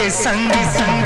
que sangre, sangre.